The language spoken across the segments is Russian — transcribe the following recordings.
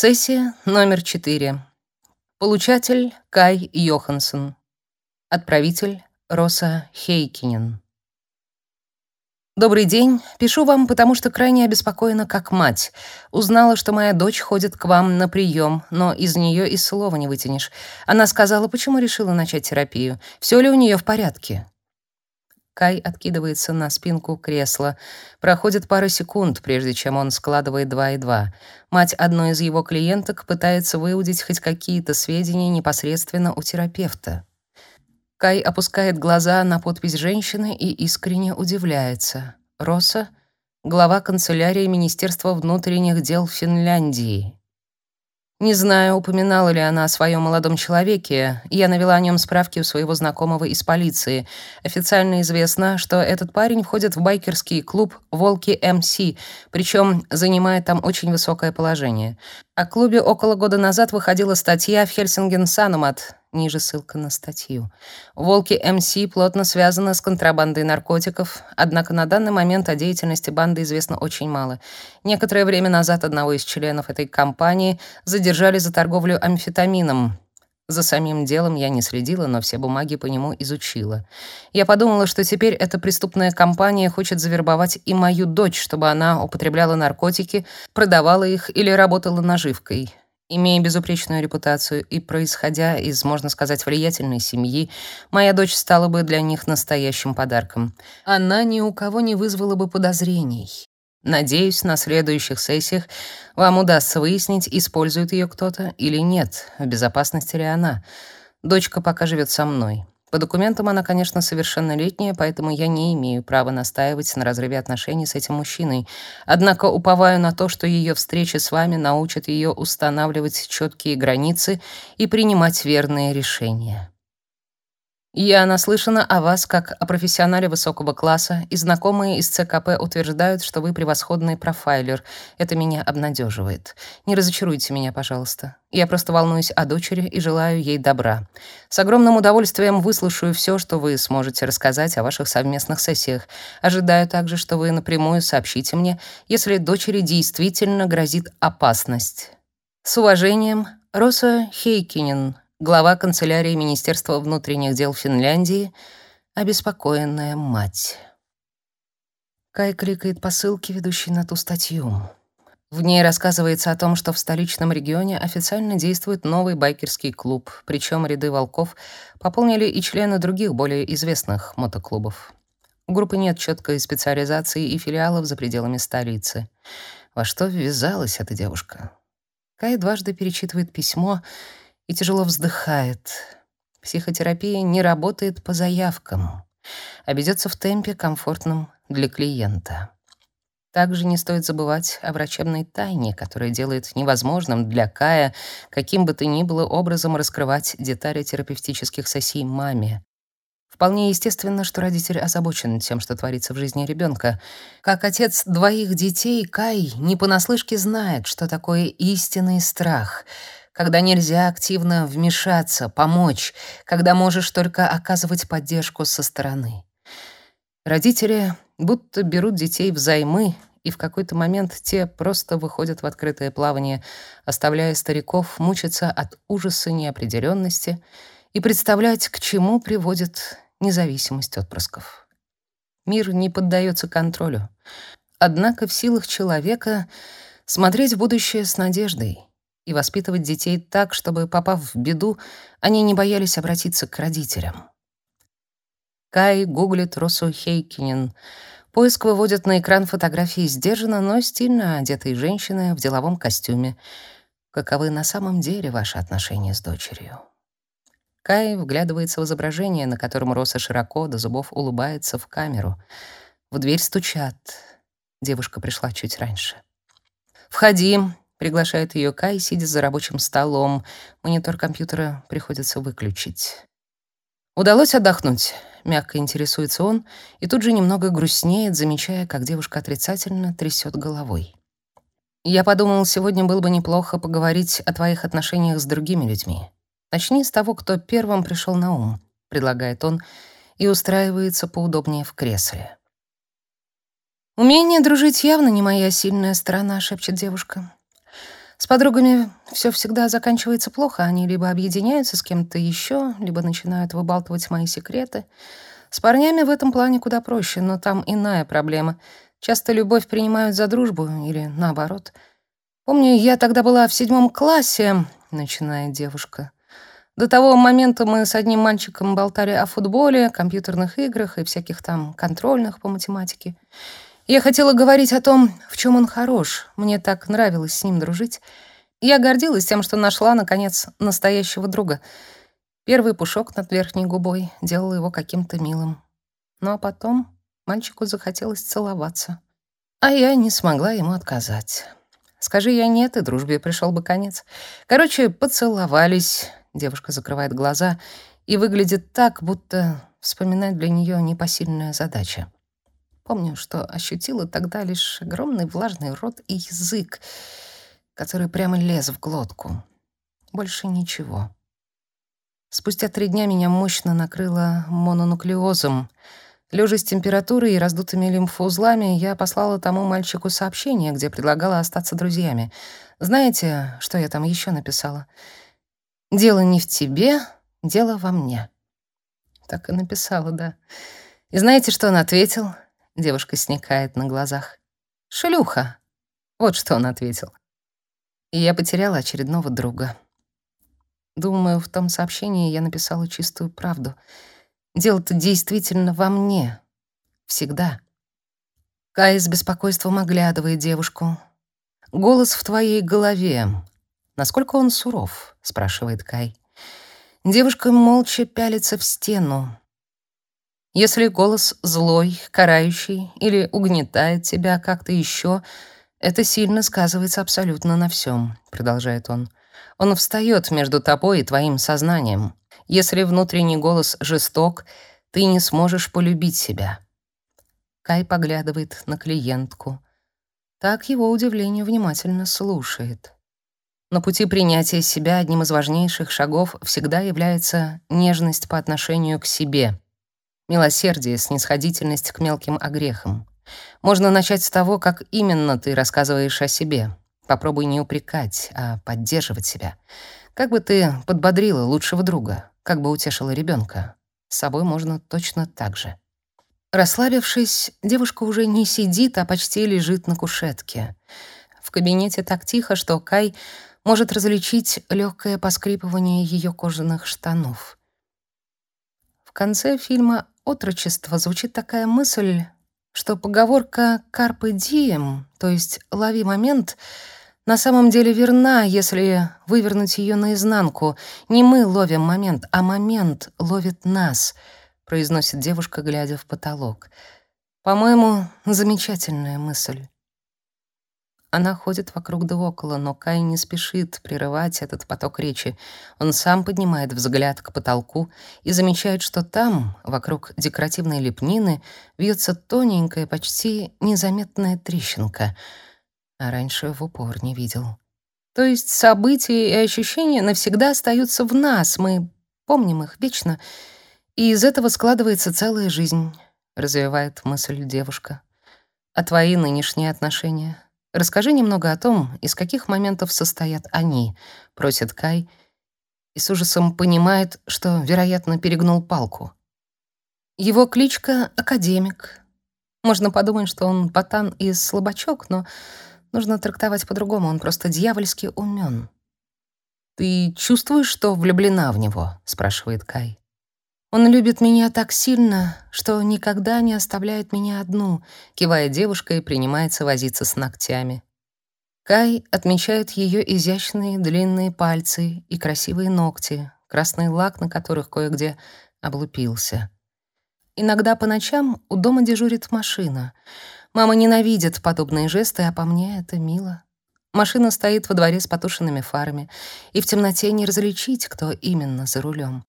Сессия номер 4. Получатель Кай Йоханссон. Отправитель Роса Хейкинен. Добрый день. Пишу вам, потому что крайне обеспокоена как мать. Узнала, что моя дочь ходит к вам на прием, но из нее и слова не вытянешь. Она сказала, почему решила начать терапию. Все ли у нее в порядке? Кай откидывается на спинку кресла. Проходит пара секунд, прежде чем он складывает два и два. Мать одной из его клиенток пытается выудить хоть какие-то сведения непосредственно у терапевта. Кай опускает глаза на подпись женщины и искренне удивляется. Роса — глава канцелярии Министерства внутренних дел Финляндии. Не знаю, упоминала ли она о своем молодом человеке. Я навела о нем справки у своего знакомого из полиции. Официально известно, что этот парень входит в байкерский клуб «Волки МС», причем занимает там очень высокое положение. О клубе около года назад выходила статья в Хельсинген Санумат, Ниже ссылка на статью. Волки МС плотно связаны с контрабандой наркотиков, однако на данный момент о деятельности банды известно очень мало. Некоторое время назад одного из членов этой компании задержали за торговлю амфетамином. За самим делом я не следила, но все бумаги по нему изучила. Я подумала, что теперь эта преступная компания хочет завербовать и мою дочь, чтобы она употребляла наркотики, продавала их или работала наживкой. Имея безупречную репутацию и происходя из, можно сказать, влиятельной семьи, моя дочь стала бы для них настоящим подарком. Она ни у кого не вызвала бы подозрений. Надеюсь, на следующих сессиях вам удастся выяснить, использует ее кто-то или нет, в безопасности ли она. Дочка пока живет со мной. По документам она, конечно, совершеннолетняя, поэтому я не имею права настаивать на разрыве отношений с этим мужчиной. Однако уповаю на то, что ее встреча с вами научит ее устанавливать четкие границы и принимать верные решения. Я наслышана о вас как о профессионале высокого класса, и знакомые из ЦКП утверждают, что вы превосходный профайлер. Это меня обнадеживает. Не разочаруйте меня, пожалуйста. Я просто волнуюсь о дочери и желаю ей добра. С огромным удовольствием выслушаю все, что вы сможете рассказать о ваших совместных сессиях. Ожидаю также, что вы напрямую сообщите мне, если дочери действительно грозит опасность. С уважением, Роса Хейкинен, глава канцелярии Министерства внутренних дел Финляндии, обеспокоенная мать. Кай кликает по ссылке, ведущей на ту статью. В ней рассказывается о том, что в столичном регионе официально действует новый байкерский клуб, причем ряды волков пополнили и члены других более известных мотоклубов. У группы нет четкой специализации и филиалов за пределами столицы. Во что ввязалась эта девушка? Кай дважды перечитывает письмо и тяжело вздыхает. Психотерапия не работает по заявкам, а ведется в темпе, комфортном для клиента. Также не стоит забывать о врачебной тайне, которая делает невозможным для Кая каким бы то ни было образом раскрывать детали терапевтических сессий маме. Вполне естественно, что родитель озабочен тем, что творится в жизни ребенка. Как отец двоих детей, Кай не понаслышке знает, что такое истинный страх — когда нельзя активно вмешаться, помочь, когда можешь только оказывать поддержку со стороны. Родители будто берут детей взаймы, и в какой-то момент те просто выходят в открытое плавание, оставляя стариков мучиться от ужаса неопределенности и представлять, к чему приводит независимость отпрысков. Мир не поддается контролю. Однако в силах человека смотреть в будущее с надеждой — и воспитывать детей так, чтобы, попав в беду, они не боялись обратиться к родителям. Кай гуглит Росу Хейкинен. Поиск выводит на экран фотографии сдержанно, но стильно одетой женщины в деловом костюме. Каковы на самом деле ваши отношения с дочерью? Кай вглядывается в изображение, на котором Роса широко до зубов улыбается в камеру. В дверь стучат. Девушка пришла чуть раньше. «Входи», Приглашает ее Кай, сидя за рабочим столом. Монитор компьютера приходится выключить. «Удалось отдохнуть?» — мягко интересуется он, и тут же немного грустнеет, замечая, как девушка отрицательно трясет головой. «Я подумал, сегодня было бы неплохо поговорить о твоих отношениях с другими людьми. Начни с того, кто первым пришел на ум», — предлагает он, и устраивается поудобнее в кресле. «Умение дружить явно не моя сильная сторона», — шепчет девушка. С подругами все всегда заканчивается плохо. Они либо объединяются с кем-то еще, либо начинают выбалтывать мои секреты. С парнями в этом плане куда проще, но там иная проблема. Часто любовь принимают за дружбу или наоборот. Помню, я тогда была в седьмом классе, начинает девушка. До того момента мы с одним мальчиком болтали о футболе, компьютерных играх и всяких там контрольных по математике. Я хотела говорить о том, в чем он хорош. Мне так нравилось с ним дружить. Я гордилась тем, что нашла, наконец, настоящего друга. Первый пушок над верхней губой делал его каким-то милым. Ну а потом мальчику захотелось целоваться. А я не смогла ему отказать. Скажи я нет, и дружбе пришел бы конец. Короче, поцеловались. Девушка закрывает глаза и выглядит так, будто вспоминать для нее непосильная задача. Помню, что ощутила тогда лишь огромный влажный рот и язык, который прямо лез в глотку. Больше ничего. Спустя три дня меня мощно накрыло мононуклеозом. Лежа с температурой и раздутыми лимфоузлами, я послала тому мальчику сообщение, где предлагала остаться друзьями. Знаете, что я там еще написала? «Дело не в тебе, дело во мне». Так и написала, да. И знаете, что он ответил? Девушка сникает на глазах. «Шлюха!» Вот что он ответил. И я потеряла очередного друга. Думаю, в том сообщении я написала чистую правду. Дело-то действительно во мне. Всегда. Кай с беспокойством оглядывает девушку. «Голос в твоей голове. Насколько он суров?» — спрашивает Кай. Девушка молча пялится в стену. Если голос злой, карающий или угнетает тебя как-то еще, это сильно сказывается абсолютно на всем, продолжает он. Он встает между тобой и твоим сознанием. Если внутренний голос жесток, ты не сможешь полюбить себя. Кай поглядывает на клиентку. Так его удивлению внимательно слушает. На пути принятия себя одним из важнейших шагов всегда является нежность по отношению к себе — Милосердие, снисходительность к мелким огрехам. Можно начать с того, как именно ты рассказываешь о себе. Попробуй не упрекать, а поддерживать себя. Как бы ты подбодрила лучшего друга, как бы утешила ребенка. С собой можно точно так же. Расслабившись, девушка уже не сидит, а почти лежит на кушетке. В кабинете так тихо, что Кай может различить легкое поскрипывание ее кожаных штанов. В конце фильма отрочества звучит такая мысль, что поговорка «carpe diem», то есть «лови момент», на самом деле верна, если вывернуть ее наизнанку. Не мы ловим момент, а момент ловит нас, произносит девушка, глядя в потолок. По-моему, замечательная мысль. Она ходит вокруг да около, но Кай не спешит прерывать этот поток речи. Он сам поднимает взгляд к потолку и замечает, что там, вокруг декоративной лепнины, вьется тоненькая, почти незаметная трещинка. А раньше в упор не видел. То есть события и ощущения навсегда остаются в нас, мы помним их вечно, и из этого складывается целая жизнь, развивает мысль девушка. А твои нынешние отношения — Расскажи немного о том, из каких моментов состоят они, просит Кай и с ужасом понимает, что, вероятно, перегнул палку. Его кличка Академик. Можно подумать, что он ботан и слабачок, но нужно трактовать по-другому, он просто дьявольски умен. Ты чувствуешь, что влюблена в него, спрашивает Кай. Он любит меня так сильно, что никогда не оставляет меня одну, кивая девушка и принимается возиться с ногтями. Кай отмечает ее изящные длинные пальцы и красивые ногти, красный лак на которых кое-где облупился. Иногда по ночам у дома дежурит машина. Мама ненавидит подобные жесты, а по мне это мило. Машина стоит во дворе с потушенными фарами, и в темноте не различить, кто именно за рулем.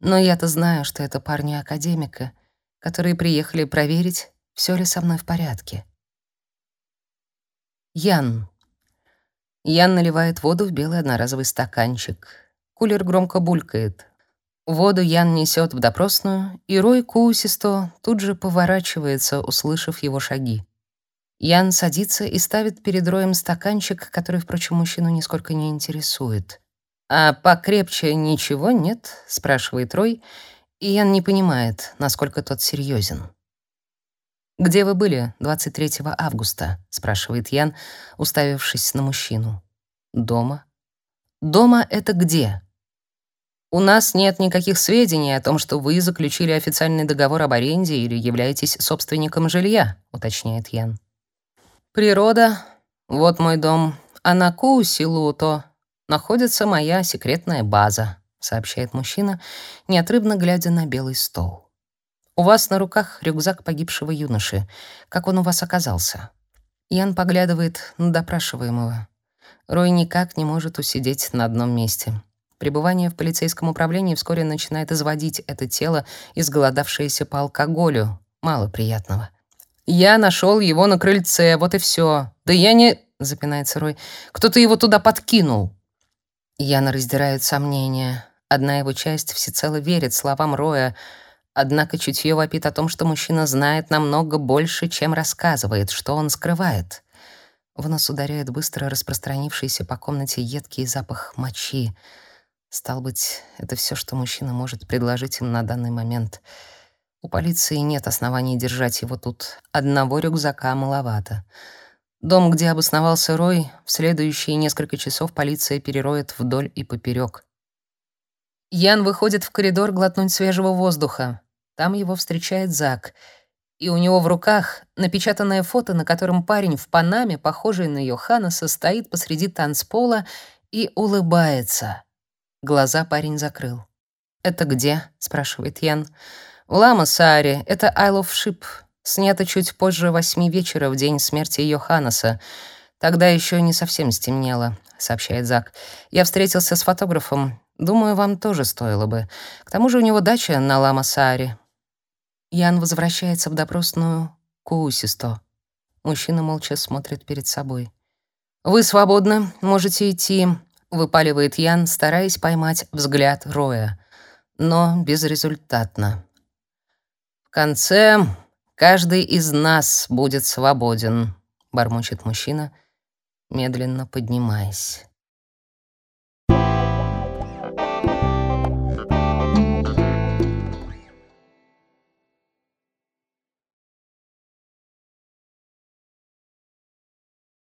Но я-то знаю, что это парни академика, которые приехали проверить, все ли со мной в порядке. Ян. Ян наливает воду в белый одноразовый стаканчик. Кулер громко булькает. Воду Ян несет в допросную, и Рой Куусисто тут же поворачивается, услышав его шаги. Ян садится и ставит перед Роем стаканчик, который, впрочем, мужчину нисколько не интересует. «А покрепче ничего нет?» — спрашивает Рой, и Ян не понимает, насколько тот серьезен. «Где вы были 23 августа?» — спрашивает Ян, уставившись на мужчину. «Дома». «Дома — это где?» «У нас нет никаких сведений о том, что вы заключили официальный договор об аренде или являетесь собственником жилья», — уточняет Ян. «Природа. Вот мой дом. А на Куусилуто находится моя секретная база», — сообщает мужчина, неотрывно глядя на белый стол. У вас на руках рюкзак погибшего юноши. Как он у вас оказался? Ян поглядывает на допрашиваемого. Рой никак не может усидеть на одном месте. Пребывание в полицейском управлении вскоре начинает изводить это тело, изголодавшееся по алкоголю. Мало приятного. «Я нашел его на крыльце, вот и все. Да я не...» — запинается Рой. «Кто-то его туда подкинул». Яна раздирает сомнения. Одна его часть всецело верит словам Роя — Однако чутье вопит о том, что мужчина знает намного больше, чем рассказывает, что он скрывает. В нос ударяет быстро распространившийся по комнате едкий запах мочи. Стал быть, это все, что мужчина может предложить им на данный момент. У полиции нет оснований держать его тут. Одного рюкзака маловато. Дом, где обосновался Рой, в следующие несколько часов полиция перероет вдоль и поперек. Ян выходит в коридор глотнуть свежего воздуха. Там его встречает Зак, и у него в руках напечатанное фото, на котором парень в панаме, похожий на Йоханнеса, стоит посреди танцпола и улыбается. Глаза парень закрыл. «Это где?» — спрашивает Ян. «В Ламасааре. Это Isle of Ship. Снято чуть позже восьми вечера в день смерти Йоханнеса. Тогда еще не совсем стемнело», — сообщает Зак. «Я встретился с фотографом. Думаю, вам тоже стоило бы. К тому же у него дача на Ламасааре. Ян возвращается в допросную Куусисто. Мужчина молча смотрит перед собой. «Вы свободны, можете идти», — выпаливает Ян, стараясь поймать взгляд Роя. Но безрезультатно. «В конце каждый из нас будет свободен», — бормочет мужчина, медленно поднимаясь.